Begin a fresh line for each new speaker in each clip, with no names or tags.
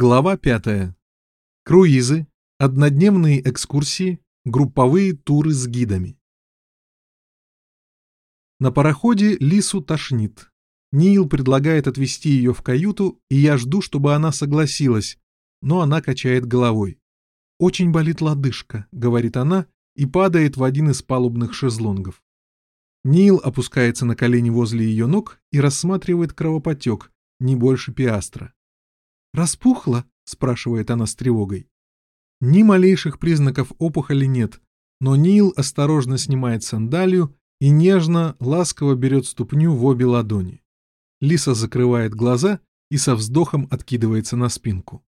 Глава 5. Круизы, однодневные экскурсии, групповые туры с гидами. На пароходе Лису тошнит. Нил предлагает отвезти ее в каюту, и я жду, чтобы она согласилась, но она качает головой. «Очень болит лодыжка», — говорит она, и падает в один из палубных шезлонгов. Нил опускается на колени возле ее ног и рассматривает кровопотек, не больше пиастра. «Распухла?» — спрашивает она с тревогой. Ни малейших признаков опухоли нет, но Нил осторожно снимает сандалию и нежно, ласково берет ступню в обе ладони. Лиса закрывает глаза и со вздохом откидывается на спинку.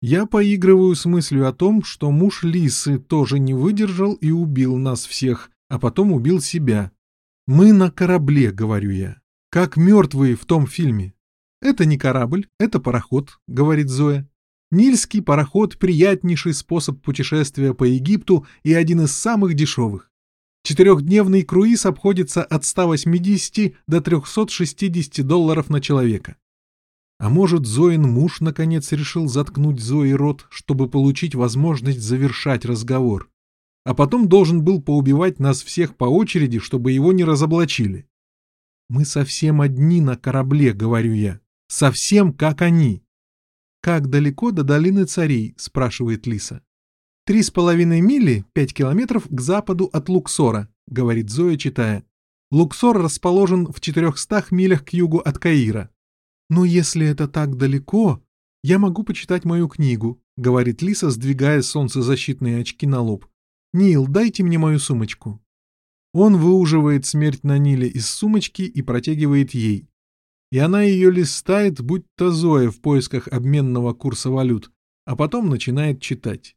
Я поигрываю с мыслью о том, что муж Лисы тоже не выдержал и убил нас всех, а потом убил себя. «Мы на корабле», — говорю я, — «как мертвые в том фильме. «Это не корабль, это пароход», — говорит Зоя. «Нильский пароход — приятнейший способ путешествия по Египту и один из самых дешевых. Четырехдневный круиз обходится от 180 до 360 долларов на человека. А может, Зоин муж наконец решил заткнуть Зои рот, чтобы получить возможность завершать разговор. А потом должен был поубивать нас всех по очереди, чтобы его не разоблачили. «Мы совсем одни на корабле», — говорю я. Совсем как они. «Как далеко до долины царей?» — спрашивает Лиса. «Три с половиной мили, пять километров к западу от Луксора», — говорит Зоя, читая. «Луксор расположен в четырехстах милях к югу от Каира». «Ну, если это так далеко, я могу почитать мою книгу», — говорит Лиса, сдвигая солнцезащитные очки на лоб. «Нил, дайте мне мою сумочку». Он выуживает смерть на Ниле из сумочки и протягивает ей и она ее листает, будь то Зоя в поисках обменного курса валют, а потом начинает читать.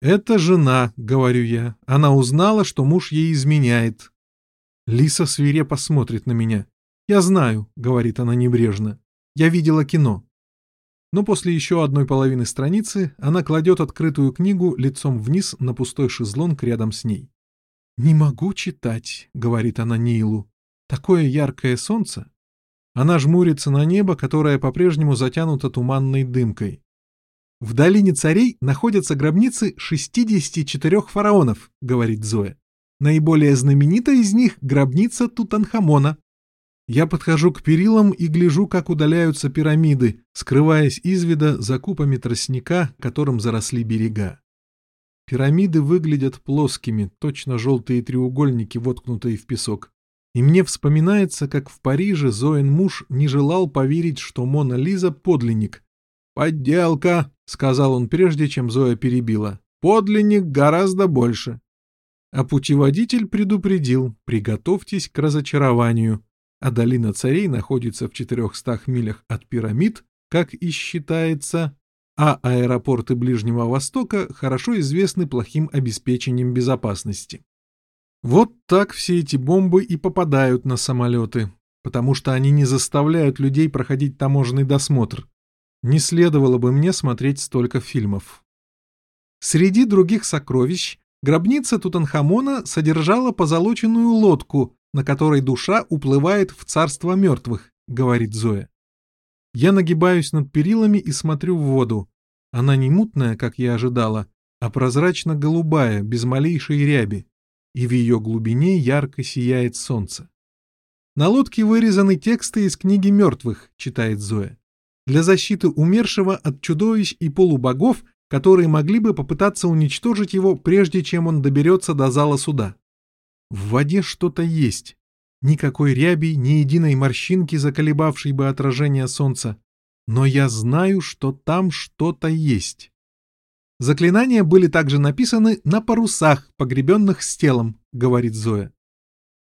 «Это жена», — говорю я. Она узнала, что муж ей изменяет. Лиса свирепо смотрит на меня. «Я знаю», — говорит она небрежно. «Я видела кино». Но после еще одной половины страницы она кладет открытую книгу лицом вниз на пустой шезлонг рядом с ней. «Не могу читать», — говорит она Нилу. «Такое яркое солнце, она жмурится на небо, которое по-прежнему затянуто туманной дымкой. «В долине царей находятся гробницы 64 фараонов», — говорит Зоя. «Наиболее знаменитая из них — гробница Тутанхамона». Я подхожу к перилам и гляжу, как удаляются пирамиды, скрываясь из вида за купами тростника, которым заросли берега. Пирамиды выглядят плоскими, точно желтые треугольники, воткнутые в песок. И мне вспоминается, как в Париже Зоин муж не желал поверить, что Мона Лиза подлинник. «Подделка», — сказал он прежде, чем Зоя перебила. «Подлинник гораздо больше». А путеводитель предупредил, приготовьтесь к разочарованию. А долина царей находится в 400 милях от пирамид, как и считается, а аэропорты Ближнего Востока хорошо известны плохим обеспечением безопасности. Вот так все эти бомбы и попадают на самолеты, потому что они не заставляют людей проходить таможенный досмотр. Не следовало бы мне смотреть столько фильмов. Среди других сокровищ гробница Тутанхамона содержала позолоченную лодку, на которой душа уплывает в царство мертвых, говорит Зоя. Я нагибаюсь над перилами и смотрю в воду. Она не мутная, как я ожидала, а прозрачно-голубая, без малейшей ряби и в ее глубине ярко сияет солнце. На лодке вырезаны тексты из книги мертвых, читает Зоя, для защиты умершего от чудовищ и полубогов, которые могли бы попытаться уничтожить его, прежде чем он доберется до зала суда. В воде что-то есть. Никакой ряби, ни единой морщинки, заколебавшей бы отражение солнца. Но я знаю, что там что-то есть. Заклинания были также написаны на парусах, погребенных с телом, говорит Зоя.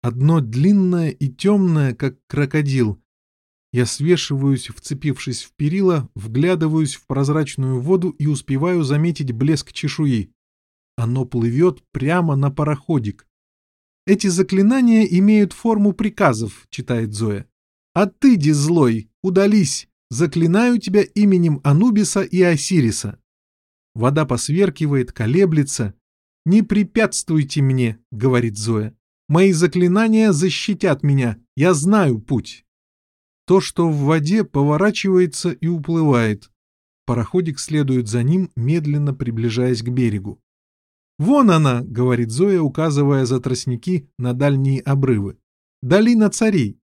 Одно длинное и темное, как крокодил. Я свешиваюсь, вцепившись в перила, вглядываюсь в прозрачную воду и успеваю заметить блеск чешуи. Оно плывет прямо на пароходик. Эти заклинания имеют форму приказов, читает Зоя. А ты, злой, удались, заклинаю тебя именем Анубиса и Осириса. Вода посверкивает, колеблется. «Не препятствуйте мне», — говорит Зоя. «Мои заклинания защитят меня. Я знаю путь». То, что в воде, поворачивается и уплывает. Пароходик следует за ним, медленно приближаясь к берегу. «Вон она!» — говорит Зоя, указывая за тростники на дальние обрывы. «Долина царей!»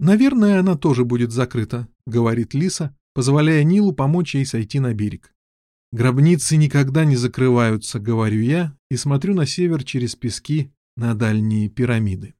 «Наверное, она тоже будет закрыта», — говорит Лиса, позволяя Нилу помочь ей сойти на берег. «Гробницы никогда не закрываются», — говорю я и смотрю на север через пески на дальние пирамиды.